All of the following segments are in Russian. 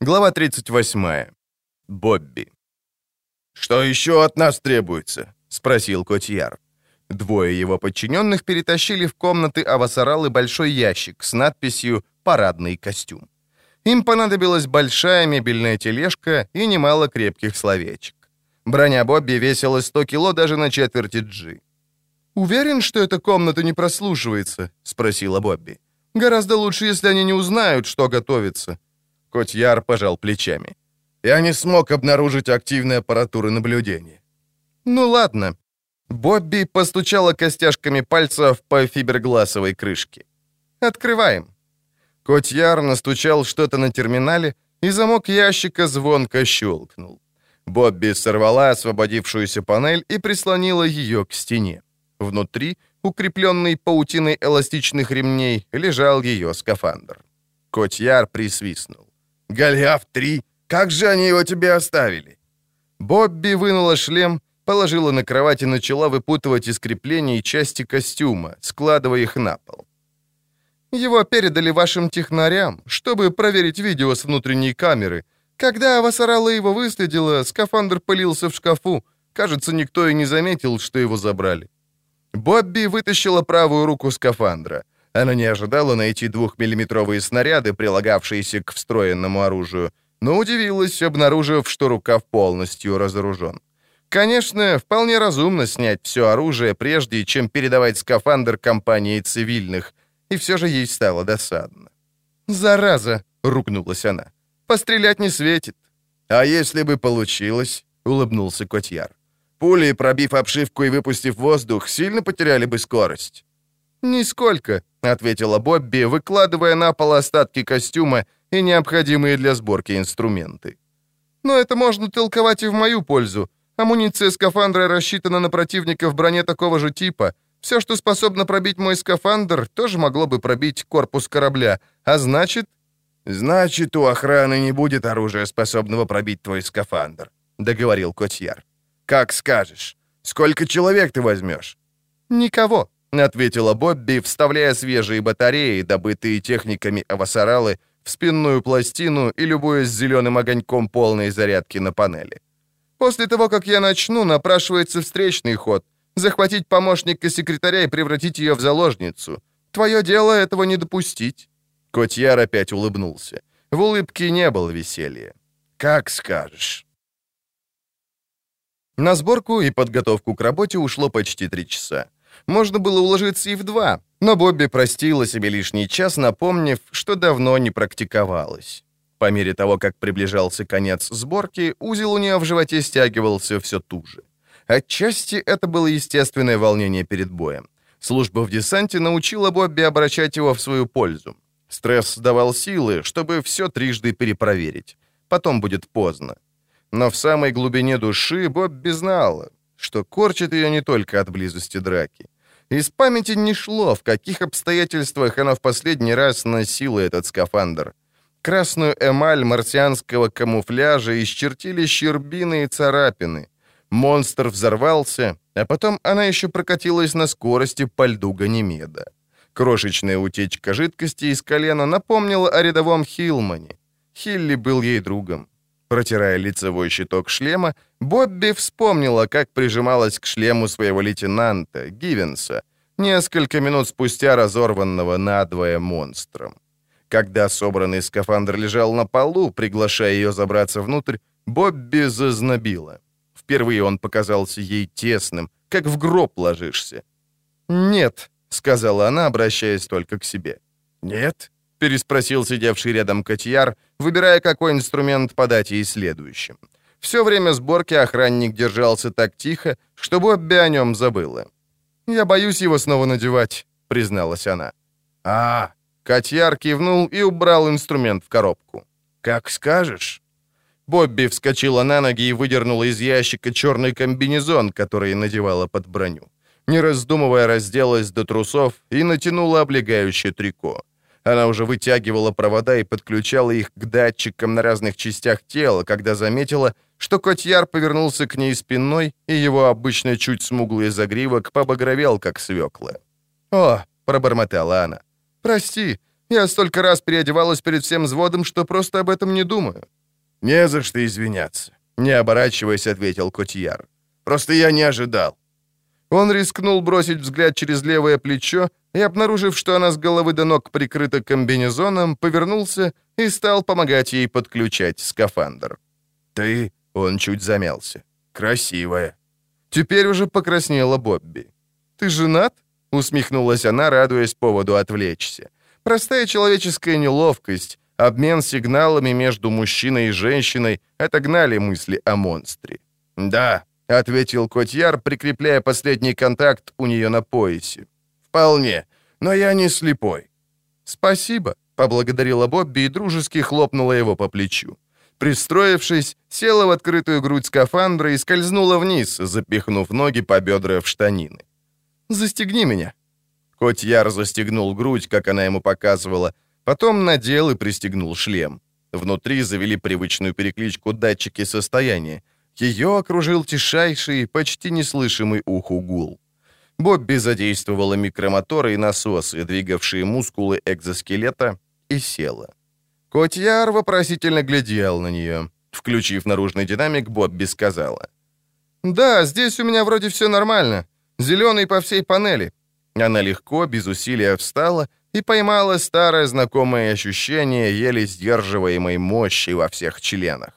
Глава 38. Бобби. «Что еще от нас требуется?» — спросил Котьяр. Двое его подчиненных перетащили в комнаты Авасаралы большой ящик с надписью «Парадный костюм». Им понадобилась большая мебельная тележка и немало крепких словечек. Броня Бобби весила 100 кило даже на четверти джи. «Уверен, что эта комната не прослушивается?» — спросила Бобби. «Гораздо лучше, если они не узнают, что готовится». Котьяр пожал плечами. «Я не смог обнаружить активной аппаратуры наблюдения». «Ну ладно». Бобби постучала костяшками пальцев по фибергласовой крышке. «Открываем». Котьяр настучал что-то на терминале, и замок ящика звонко щелкнул. Бобби сорвала освободившуюся панель и прислонила ее к стене. Внутри, укрепленный паутиной эластичных ремней, лежал ее скафандр. Котьяр присвистнул. «Голиаф-3! Как же они его тебе оставили?» Бобби вынула шлем, положила на кровать и начала выпутывать из креплений части костюма, складывая их на пол. «Его передали вашим технарям, чтобы проверить видео с внутренней камеры. Когда Авасарала его выследила, скафандр пылился в шкафу. Кажется, никто и не заметил, что его забрали. Бобби вытащила правую руку скафандра. Она не ожидала найти двухмиллиметровые снаряды, прилагавшиеся к встроенному оружию, но удивилась, обнаружив, что рукав полностью разоружен. Конечно, вполне разумно снять все оружие, прежде чем передавать скафандр компании цивильных, и все же ей стало досадно. «Зараза!» — ругнулась она. «Пострелять не светит». «А если бы получилось?» — улыбнулся Котьяр. Пули, пробив обшивку и выпустив воздух, сильно потеряли бы скорость. «Нисколько», — ответила Бобби, выкладывая на пол остатки костюма и необходимые для сборки инструменты. «Но это можно толковать и в мою пользу. Амуниция скафандра рассчитана на противника в броне такого же типа. Все, что способно пробить мой скафандр, тоже могло бы пробить корпус корабля. А значит...» «Значит, у охраны не будет оружия, способного пробить твой скафандр», — договорил Котьяр. «Как скажешь. Сколько человек ты возьмешь?» «Никого», — ответила Бобби, вставляя свежие батареи, добытые техниками Авасаралы, в спинную пластину и любуясь зеленым огоньком полной зарядки на панели. «После того, как я начну, напрашивается встречный ход. Захватить помощника секретаря и превратить ее в заложницу. Твое дело этого не допустить». Котьяр опять улыбнулся. В улыбке не было веселья. «Как скажешь». На сборку и подготовку к работе ушло почти три часа. Можно было уложиться и в два, но Бобби простила себе лишний час, напомнив, что давно не практиковалась. По мере того, как приближался конец сборки, узел у нее в животе стягивался все туже. Отчасти это было естественное волнение перед боем. Служба в десанте научила Бобби обращать его в свою пользу. Стресс давал силы, чтобы все трижды перепроверить. Потом будет поздно. Но в самой глубине души Бобби знала, что корчит ее не только от близости драки. Из памяти не шло, в каких обстоятельствах она в последний раз носила этот скафандр. Красную эмаль марсианского камуфляжа исчертили щербины и царапины. Монстр взорвался, а потом она еще прокатилась на скорости по льду Ганимеда. Крошечная утечка жидкости из колена напомнила о рядовом Хилмане. Хилли был ей другом. Протирая лицевой щиток шлема, Бобби вспомнила, как прижималась к шлему своего лейтенанта, Гивенса, несколько минут спустя разорванного надвое монстром. Когда собранный скафандр лежал на полу, приглашая ее забраться внутрь, Бобби зазнобила. Впервые он показался ей тесным, как в гроб ложишься. «Нет», — сказала она, обращаясь только к себе. «Нет?» — переспросил сидевший рядом Котьяр, выбирая, какой инструмент подать ей следующим. Все время сборки охранник держался так тихо, что Бобби о нем забыла. «Я боюсь его снова надевать», — призналась она. «А, Котьяр кивнул и убрал инструмент в коробку. «Как скажешь». Бобби вскочила на ноги и выдернула из ящика черный комбинезон, который надевала под броню. Не раздумывая, разделась до трусов и натянула облегающее трико. Она уже вытягивала провода и подключала их к датчикам на разных частях тела, когда заметила, что котьяр повернулся к ней спиной, и его обычно чуть смуглый загривок побагровел, как свекла. «О!» — пробормотала она. «Прости, Я столько раз переодевалась перед всем взводом, что просто об этом не думаю». «Не за что извиняться», — не оборачиваясь, ответил Котьяр. «Просто я не ожидал». Он рискнул бросить взгляд через левое плечо и, обнаружив, что она с головы до ног прикрыта комбинезоном, повернулся и стал помогать ей подключать скафандр. «Ты...» — он чуть замялся. «Красивая». Теперь уже покраснела Бобби. «Ты женат?» — усмехнулась она, радуясь поводу отвлечься. Простая человеческая неловкость, обмен сигналами между мужчиной и женщиной отогнали мысли о монстре. «Да», — ответил Котьяр, прикрепляя последний контакт у нее на поясе. «Вполне, но я не слепой». «Спасибо», — поблагодарила Бобби и дружески хлопнула его по плечу. Пристроившись, села в открытую грудь скафандра и скользнула вниз, запихнув ноги по бедра в штанины. «Застегни меня». Котьяр застегнул грудь, как она ему показывала, потом надел и пристегнул шлем. Внутри завели привычную перекличку датчики состояния. Ее окружил тишайший, почти неслышимый уху гул. Бобби задействовала микромоторы и насосы, двигавшие мускулы экзоскелета, и села. Котьяр вопросительно глядел на нее. Включив наружный динамик, Бобби сказала. «Да, здесь у меня вроде все нормально. Зеленый по всей панели». Она легко, без усилия встала и поймала старое знакомое ощущение еле сдерживаемой мощи во всех членах.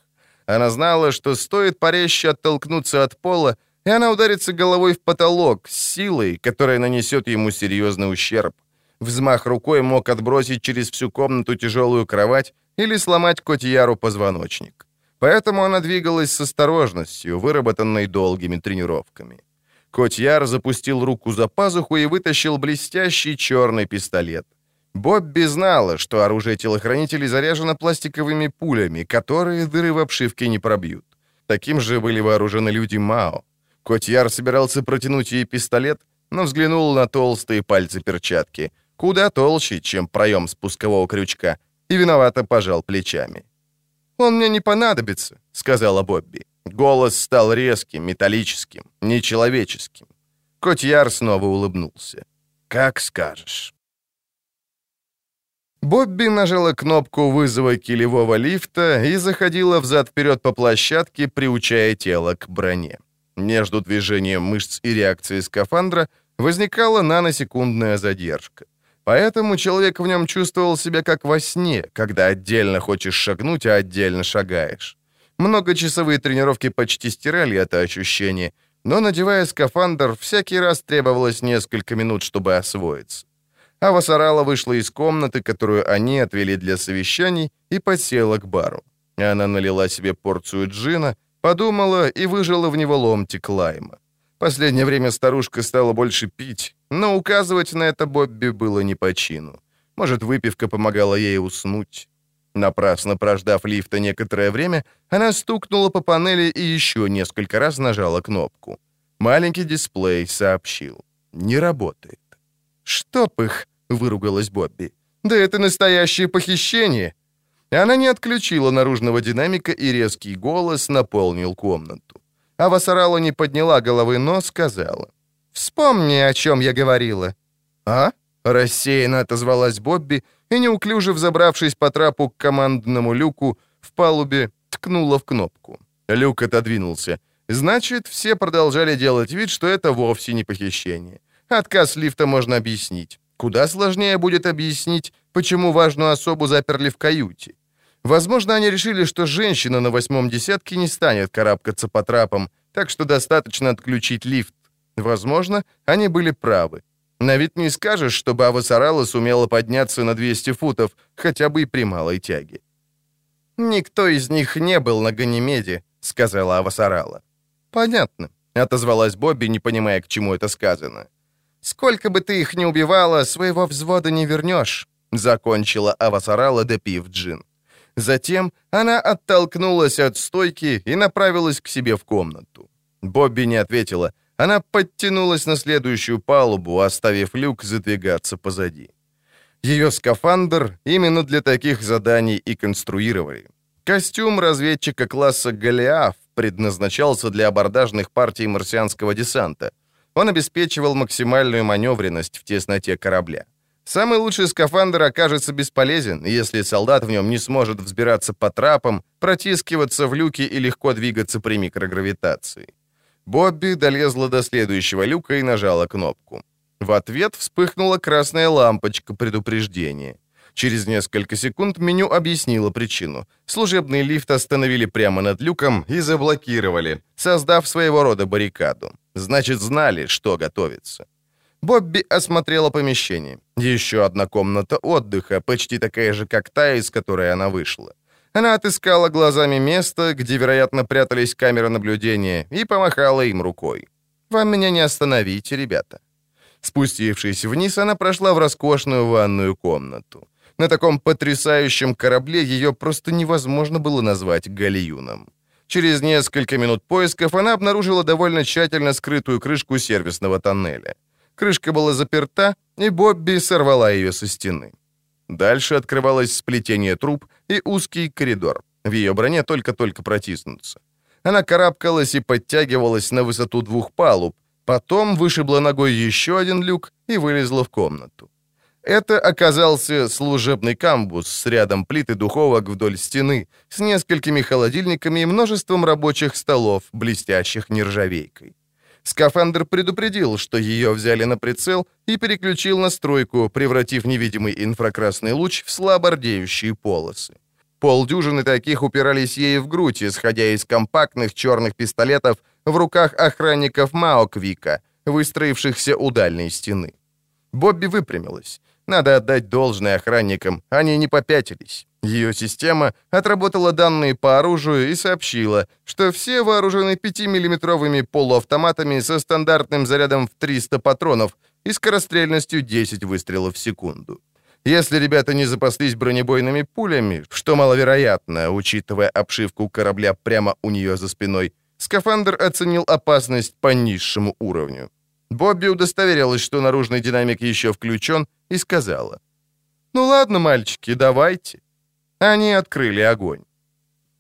Она знала, что стоит порезче оттолкнуться от пола, и она ударится головой в потолок с силой, которая нанесет ему серьезный ущерб. Взмах рукой мог отбросить через всю комнату тяжелую кровать или сломать Котьяру позвоночник. Поэтому она двигалась с осторожностью, выработанной долгими тренировками. Котьяр запустил руку за пазуху и вытащил блестящий черный пистолет. Бобби знала, что оружие телохранителей заряжено пластиковыми пулями, которые дыры в обшивке не пробьют. Таким же были вооружены люди Мао. Котьяр собирался протянуть ей пистолет, но взглянул на толстые пальцы перчатки, куда толще, чем проем спускового крючка, и виновато пожал плечами. «Он мне не понадобится», — сказала Бобби. Голос стал резким, металлическим, нечеловеческим. Котьяр снова улыбнулся. «Как скажешь». Бобби нажала кнопку вызова килевого лифта и заходила взад-вперед по площадке, приучая тело к броне. Между движением мышц и реакцией скафандра возникала наносекундная задержка. Поэтому человек в нем чувствовал себя как во сне, когда отдельно хочешь шагнуть, а отдельно шагаешь. Многочасовые тренировки почти стирали это ощущение, но, надевая скафандр, всякий раз требовалось несколько минут, чтобы освоиться. Ава Сарала вышла из комнаты, которую они отвели для совещаний, и подсела к бару. Она налила себе порцию джина, подумала и выжила в него ломтик лайма. Последнее время старушка стала больше пить, но указывать на это Бобби было не по чину. Может, выпивка помогала ей уснуть. Напрасно прождав лифта некоторое время, она стукнула по панели и еще несколько раз нажала кнопку. Маленький дисплей сообщил. «Не работает». «Чтоб их!» — выругалась Бобби. «Да это настоящее похищение!» Она не отключила наружного динамика, и резкий голос наполнил комнату. А Васарала не подняла головы, но сказала. «Вспомни, о чем я говорила». «А?» — рассеянно отозвалась Бобби и, неуклюже взобравшись по трапу к командному люку, в палубе ткнула в кнопку. Люк отодвинулся. Значит, все продолжали делать вид, что это вовсе не похищение. Отказ лифта можно объяснить. Куда сложнее будет объяснить, почему важную особу заперли в каюте. Возможно, они решили, что женщина на восьмом десятке не станет карабкаться по трапам, так что достаточно отключить лифт. Возможно, они были правы. На вид не скажешь, чтобы Авасарала сумела подняться на 200 футов, хотя бы и при малой тяге. «Никто из них не был на Ганимеде», — сказала Авасарала. «Понятно», — отозвалась Бобби, не понимая, к чему это сказано. «Сколько бы ты их ни убивала, своего взвода не вернешь», — закончила Авасарала, допив джин. Затем она оттолкнулась от стойки и направилась к себе в комнату. Бобби не ответила. Она подтянулась на следующую палубу, оставив люк задвигаться позади. Ее скафандр именно для таких заданий и конструировали. Костюм разведчика класса «Голиаф» предназначался для абордажных партий марсианского десанта. Он обеспечивал максимальную маневренность в тесноте корабля. Самый лучший скафандр окажется бесполезен, если солдат в нем не сможет взбираться по трапам, протискиваться в люки и легко двигаться при микрогравитации. Бобби долезла до следующего люка и нажала кнопку. В ответ вспыхнула красная лампочка предупреждения. Через несколько секунд меню объяснило причину. Служебный лифт остановили прямо над люком и заблокировали, создав своего рода баррикаду. Значит, знали, что готовится. Бобби осмотрела помещение. Еще одна комната отдыха, почти такая же, как та, из которой она вышла. Она отыскала глазами место, где, вероятно, прятались камеры наблюдения, и помахала им рукой. «Вам меня не остановите, ребята». Спустившись вниз, она прошла в роскошную ванную комнату. На таком потрясающем корабле ее просто невозможно было назвать гальюном. Через несколько минут поисков она обнаружила довольно тщательно скрытую крышку сервисного тоннеля. Крышка была заперта, и Бобби сорвала ее со стены. Дальше открывалось сплетение труб и узкий коридор. В ее броне только-только протиснуться. Она карабкалась и подтягивалась на высоту двух палуб, потом вышибла ногой еще один люк и вылезла в комнату. Это оказался служебный камбус с рядом плит и духовок вдоль стены, с несколькими холодильниками и множеством рабочих столов, блестящих нержавейкой. Скафандр предупредил, что ее взяли на прицел и переключил настройку, превратив невидимый инфракрасный луч в слабо рдеющие полосы. Полдюжины таких упирались ей в грудь, исходя из компактных черных пистолетов в руках охранников Маоквика, выстроившихся у дальней стены. Бобби выпрямилась. Надо отдать должное охранникам, они не попятились. Ее система отработала данные по оружию и сообщила, что все вооружены 5-миллиметровыми полуавтоматами со стандартным зарядом в 300 патронов и скорострельностью 10 выстрелов в секунду. Если ребята не запаслись бронебойными пулями, что маловероятно, учитывая обшивку корабля прямо у нее за спиной, скафандр оценил опасность по низшему уровню. Бобби удостоверилась, что наружный динамик еще включен, и сказала, «Ну ладно, мальчики, давайте». Они открыли огонь.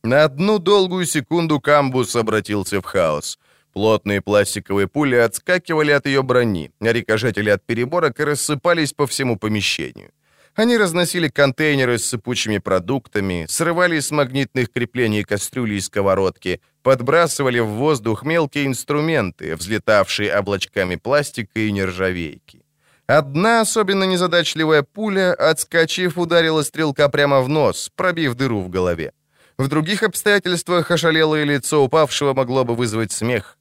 На одну долгую секунду камбус обратился в хаос. Плотные пластиковые пули отскакивали от ее брони, рикошетили от переборок и рассыпались по всему помещению. Они разносили контейнеры с сыпучими продуктами, срывали с магнитных креплений кастрюли и сковородки, подбрасывали в воздух мелкие инструменты, взлетавшие облачками пластика и нержавейки. Одна особенно незадачливая пуля, отскочив, ударила стрелка прямо в нос, пробив дыру в голове. В других обстоятельствах ошалелое лицо упавшего могло бы вызвать смех.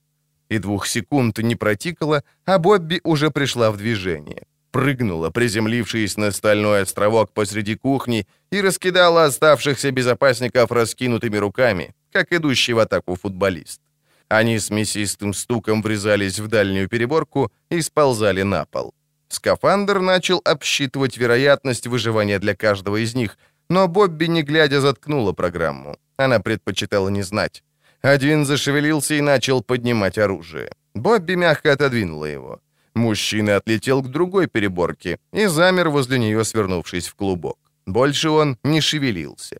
И двух секунд не протикало, а Бобби уже пришла в движение прыгнула, приземлившись на стальной островок посреди кухни, и раскидала оставшихся безопасников раскинутыми руками, как идущий в атаку футболист. Они с мясистым стуком врезались в дальнюю переборку и сползали на пол. Скафандр начал обсчитывать вероятность выживания для каждого из них, но Бобби, не глядя, заткнула программу. Она предпочитала не знать. Один зашевелился и начал поднимать оружие. Бобби мягко отодвинула его. Мужчина отлетел к другой переборке и замер возле нее, свернувшись в клубок. Больше он не шевелился.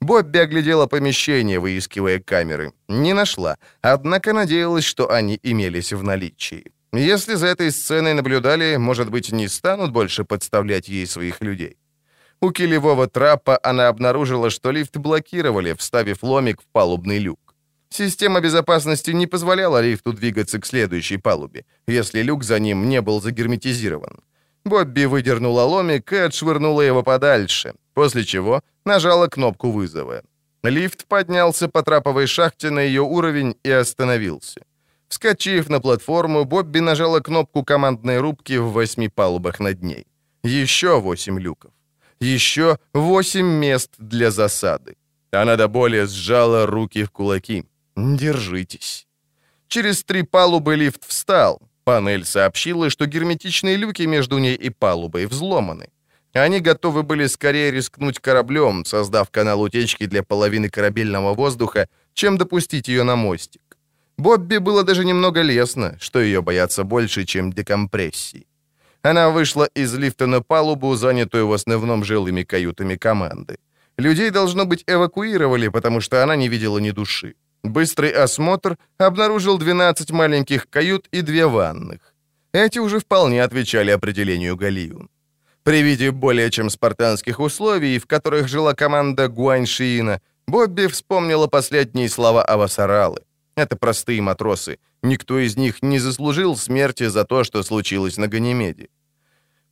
Бобби оглядела помещение, выискивая камеры. Не нашла, однако надеялась, что они имелись в наличии. Если за этой сценой наблюдали, может быть, не станут больше подставлять ей своих людей. У килевого трапа она обнаружила, что лифт блокировали, вставив ломик в палубный люк. Система безопасности не позволяла лифту двигаться к следующей палубе, если люк за ним не был загерметизирован. Бобби выдернула ломик и отшвырнула его подальше, после чего нажала кнопку вызова. Лифт поднялся по траповой шахте на ее уровень и остановился. Вскочив на платформу, Бобби нажала кнопку командной рубки в восьми палубах над ней. Еще восемь люков. Еще восемь мест для засады. Она до боли сжала руки в кулаки. Держитесь. Через три палубы лифт встал. Панель сообщила, что герметичные люки между ней и палубой взломаны. Они готовы были скорее рискнуть кораблем, создав канал утечки для половины корабельного воздуха, чем допустить ее на мостик. Бобби было даже немного лестно, что ее боятся больше, чем декомпрессии. Она вышла из лифта на палубу, занятую в основном жилыми каютами команды. Людей, должно быть, эвакуировали, потому что она не видела ни души. Быстрый осмотр обнаружил 12 маленьких кают и две ванных. Эти уже вполне отвечали определению Галиюн. При виде более чем спартанских условий, в которых жила команда Гуаньшиина, Бобби вспомнила последние слова Авасаралы. Это простые матросы. Никто из них не заслужил смерти за то, что случилось на Ганимеде.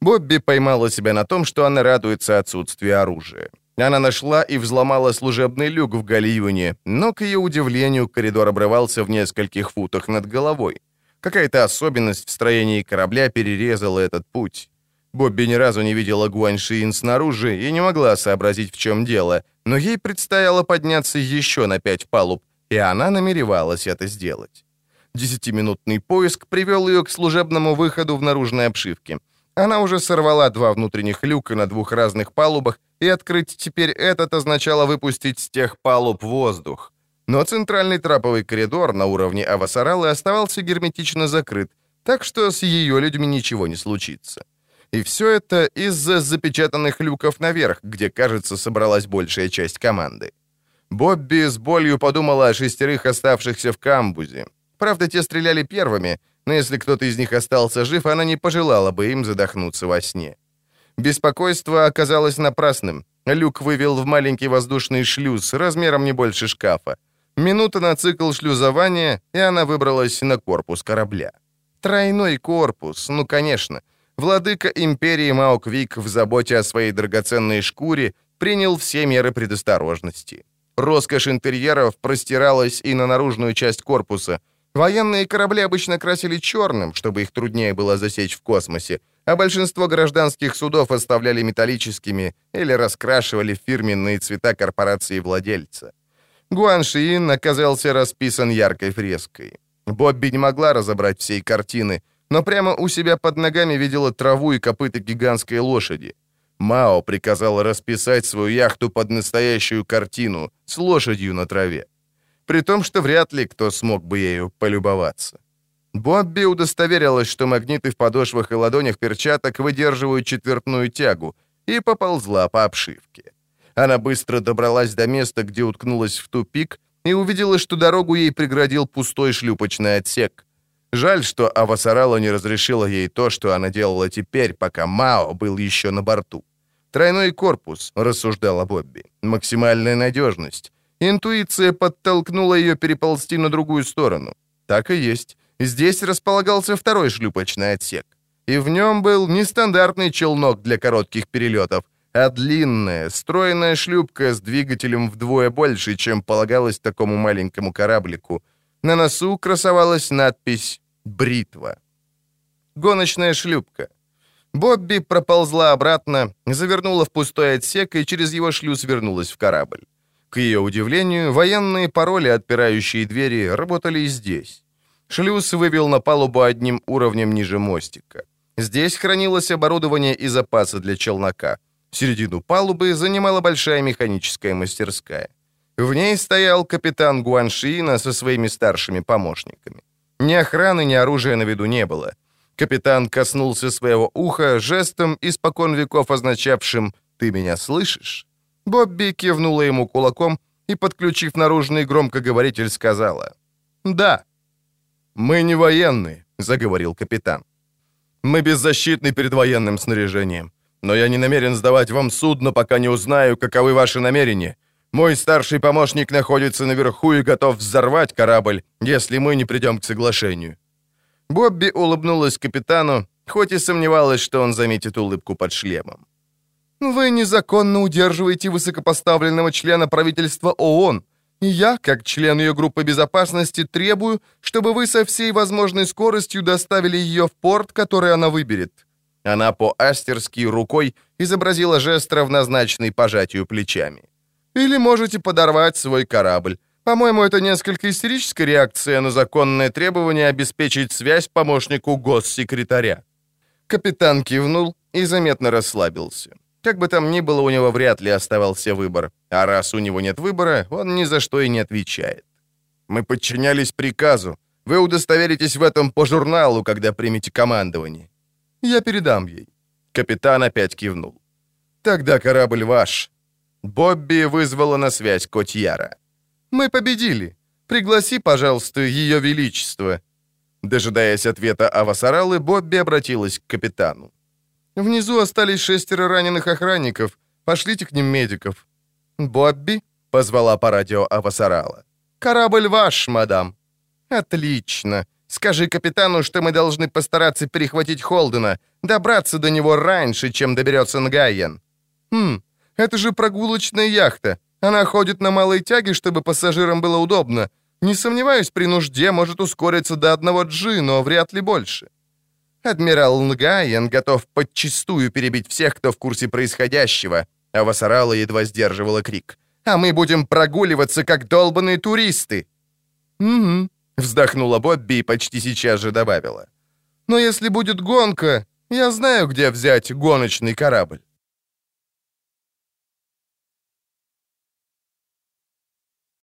Бобби поймала себя на том, что она радуется отсутствию оружия. Она нашла и взломала служебный люк в гальюне, но, к ее удивлению, коридор обрывался в нескольких футах над головой. Какая-то особенность в строении корабля перерезала этот путь. Бобби ни разу не видела Гуаньшиин снаружи и не могла сообразить, в чем дело, но ей предстояло подняться еще на пять палуб, и она намеревалась это сделать. Десятиминутный поиск привел ее к служебному выходу в наружной обшивке. Она уже сорвала два внутренних люка на двух разных палубах, и открыть теперь этот означало выпустить с тех палуб воздух. Но центральный траповый коридор на уровне Авасаралы оставался герметично закрыт, так что с ее людьми ничего не случится. И все это из-за запечатанных люков наверх, где, кажется, собралась большая часть команды. Бобби с болью подумала о шестерых оставшихся в камбузе. Правда, те стреляли первыми, но если кто-то из них остался жив, она не пожелала бы им задохнуться во сне. Беспокойство оказалось напрасным. Люк вывел в маленький воздушный шлюз размером не больше шкафа. Минута на цикл шлюзования, и она выбралась на корпус корабля. Тройной корпус, ну, конечно. Владыка империи Мауквик в заботе о своей драгоценной шкуре принял все меры предосторожности. Роскошь интерьеров простиралась и на наружную часть корпуса. Военные корабли обычно красили черным, чтобы их труднее было засечь в космосе, а большинство гражданских судов оставляли металлическими или раскрашивали фирменные цвета корпорации владельца. Гуаншиин оказался расписан яркой фреской. Бобби не могла разобрать всей картины, но прямо у себя под ногами видела траву и копыта гигантской лошади. Мао приказал расписать свою яхту под настоящую картину с лошадью на траве. При том, что вряд ли кто смог бы ею полюбоваться. Бобби удостоверилась, что магниты в подошвах и ладонях перчаток выдерживают четвертную тягу, и поползла по обшивке. Она быстро добралась до места, где уткнулась в тупик, и увидела, что дорогу ей преградил пустой шлюпочный отсек. Жаль, что Авасарала не разрешила ей то, что она делала теперь, пока Мао был еще на борту. Тройной корпус, рассуждала Бобби. Максимальная надежность. Интуиция подтолкнула ее переползти на другую сторону. Так и есть. Здесь располагался второй шлюпочный отсек. И в нем был нестандартный челнок для коротких перелетов, а длинная, стройная шлюпка с двигателем вдвое больше, чем полагалось такому маленькому кораблику. На носу красовалась надпись «Бритва». Гоночная шлюпка. Бобби проползла обратно, завернула в пустой отсек и через его шлюз вернулась в корабль. К ее удивлению, военные пароли, отпирающие двери, работали и здесь. Шлюз вывел на палубу одним уровнем ниже мостика. Здесь хранилось оборудование и запасы для челнока — Середину палубы занимала большая механическая мастерская. В ней стоял капитан Гуаншиина со своими старшими помощниками. Ни охраны, ни оружия на виду не было. Капитан коснулся своего уха жестом, испокон веков означавшим «ты меня слышишь?». Бобби кивнула ему кулаком и, подключив наружный громкоговоритель, сказала «Да». «Мы не военные», — заговорил капитан. «Мы беззащитны перед военным снаряжением но я не намерен сдавать вам судно, пока не узнаю, каковы ваши намерения. Мой старший помощник находится наверху и готов взорвать корабль, если мы не придем к соглашению». Бобби улыбнулась капитану, хоть и сомневалась, что он заметит улыбку под шлемом. «Вы незаконно удерживаете высокопоставленного члена правительства ООН, и я, как член ее группы безопасности, требую, чтобы вы со всей возможной скоростью доставили ее в порт, который она выберет. Она по-астерски рукой изобразила жест, равнозначный пожатию плечами. «Или можете подорвать свой корабль. По-моему, это несколько истерическая реакция на законное требование обеспечить связь помощнику госсекретаря». Капитан кивнул и заметно расслабился. Как бы там ни было, у него вряд ли оставался выбор. А раз у него нет выбора, он ни за что и не отвечает. «Мы подчинялись приказу. Вы удостоверитесь в этом по журналу, когда примете командование. Я передам ей». Капитан опять кивнул. «Тогда корабль ваш». Бобби вызвала на связь Котьяра. «Мы победили. Пригласи, пожалуйста, Ее Величество». Дожидаясь ответа Авасаралы, Бобби обратилась к капитану. Внизу остались шестеро раненых охранников. Пошлите к ним медиков». «Бобби?» — позвала по радио Авасарала. «Корабль ваш, мадам». «Отлично. Скажи капитану, что мы должны постараться перехватить Холдена, добраться до него раньше, чем доберется Нгайен». «Хм, это же прогулочная яхта. Она ходит на малой тяге, чтобы пассажирам было удобно. Не сомневаюсь, при нужде может ускориться до одного джи, но вряд ли больше». Адмирал Нгайен готов подчистую перебить всех, кто в курсе происходящего, а Васарала едва сдерживала крик. «А мы будем прогуливаться, как долбанные туристы!» «Угу», — вздохнула Бобби и почти сейчас же добавила. «Но если будет гонка, я знаю, где взять гоночный корабль».